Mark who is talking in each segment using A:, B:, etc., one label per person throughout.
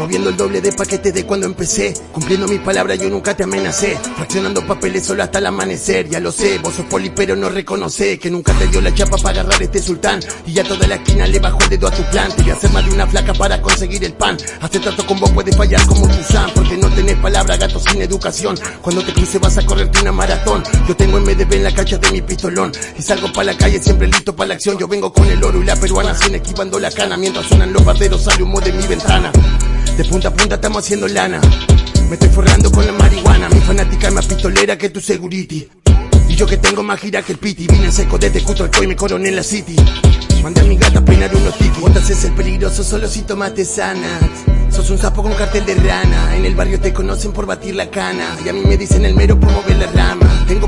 A: Moviendo el doble de paquete de cuando empecé. Cumpliendo mis palabras, yo nunca te amenacé. Fraccionando papeles solo hasta el amanecer. Ya lo sé, vos sos poli, pero no reconoce que nunca te dio la chapa para agarrar este sultán. Y ya toda la esquina le bajó el dedo a tu plan. Te voy a hacer más de una flaca para conseguir el pan. Hace trato con vos puede fallar como Tuzán. Porque no tenés palabra, gato sin educación. Cuando te cruce vas a correrte una maratón. Yo tengo en MDB en la cacha de mi pistolón. Y salgo para la calle siempre listo para la acción. Yo vengo con el oro y la peruana sin esquivando la cana. Mientras suenan los barderos sale humo de mi ventana. De punta a punta estamos haciendo lana. Me estoy forrando con la marihuana. Mi fanática es más pistolera que tu security. Y yo que tengo más gira que el piti. Vine en seco desde Cutralcoy y me coroné en la city. Mandé a mi gata a peinar unos tiki. Vos te haces el peligroso solo si tomaste sanas. Sos un sapo con cartel de rana. En el barrio te conocen por batir la cana. Y a mí me dicen el mero por mover la rama. Tengo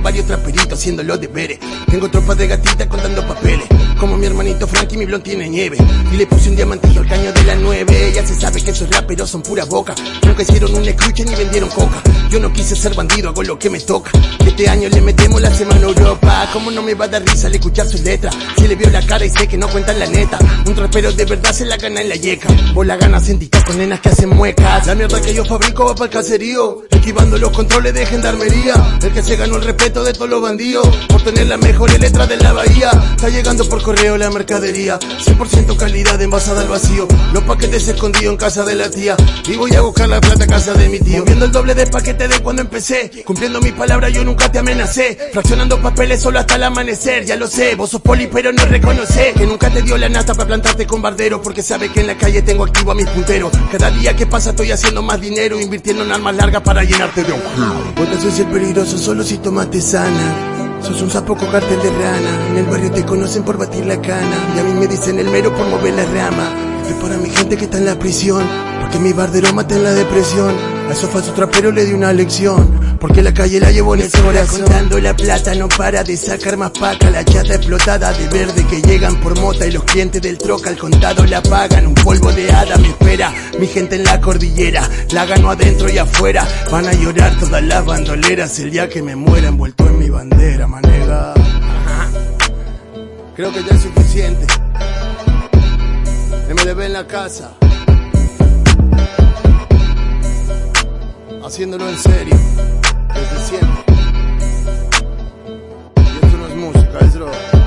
A: traperitos haciendo los deberes. Tengo tropas de gatitas contando papeles. Como mi hermanito Frankie, mi blon tiene nieve. Y le puse un diamantillo al caño de la nueve. Ya se sabe que esos raperos son pura boca. Nunca hicieron un escuche ni vendieron coca. Yo no quise ser bandido, hago lo que me toca. Este año le metemos la semana a Europa. ¿Cómo no me va a dar risa al escuchar sus letras? Si le veo la cara y sé que no cuentan la neta. Un trapero de verdad se la gana en la yeca. Vos la ganas en con nenas que hacen muecas. La mierda que yo fabrico va para el caserío. Esquivando los controles de gendarmería. El que se ganó el respeto de todos los bandidos. Por tener la mejor letra de la bahía. Está llegando por correo la mercadería. 100% calidad envasada al vacío. Los paquetes escondidos en casa de la tía. Y voy a buscar la plata a casa de mi tío. Moviendo el doble de paquete de cuando empecé. Cumpliendo mis palabras, yo nunca te amenacé. Fraccionando papeles solo hasta el amanecer. Ya lo sé, vos sos poli, pero no reconoce que nunca te dio la nata para plantarte con bardero. Porque sabe que en la calle tengo activo a mis punteros. Cada día que pasa estoy haciendo más dinero. Invirtiendo en armas largas para llenarte de te haces el peligroso solo si tomaste sana. Sos un sapo con de rana. En el barrio te conocen por batir la cana. Y a mí me dicen el mero por mover la rama. Estoy para mi gente que está en la prisión. Porque mi bardero mata en la depresión. A falsos traperos le di una lección. Porque la calle la llevo en el corazón. Contando la plata, no para de sacar más paca. La chata explotada de verde que llegan por mota. Y los clientes del troca al contado la pagan. Un polvo de hada me espera. Mi gente en la cordillera. La gano adentro y afuera. Van a llorar todas las bandoleras el día que me muera envuelto en mi bandera, manega. Creo que ya es suficiente. MDB en la casa. haciéndolo en serio, desde siempre. Y esto no es música, es droga.